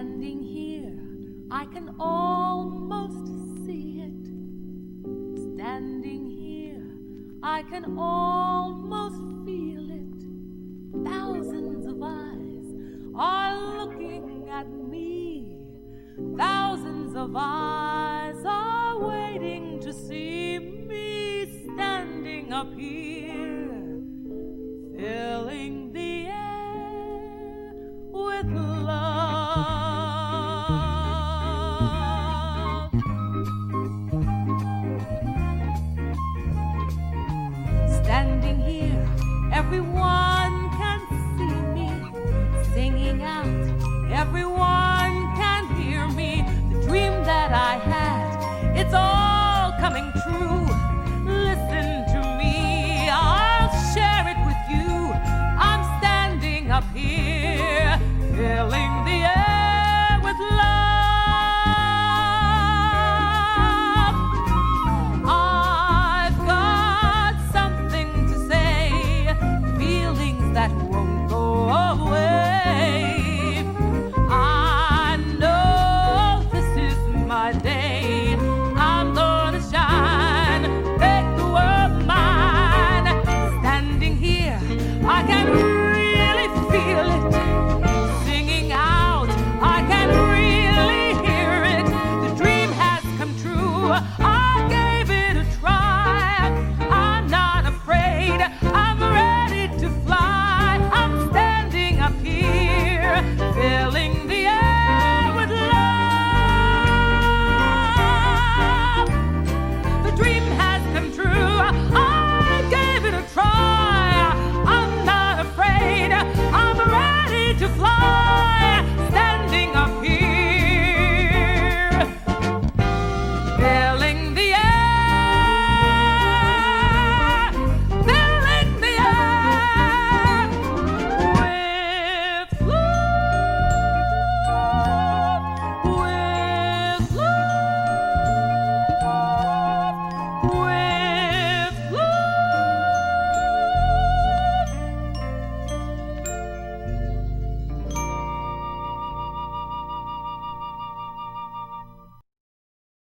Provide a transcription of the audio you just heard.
Standing here, I can almost see it. Standing here, I can almost feel it. Thousands of eyes are looking at me. Thousands of eyes are waiting to see me standing up here, filling the air with love. Everyone can see me singing out. Everyone Wait.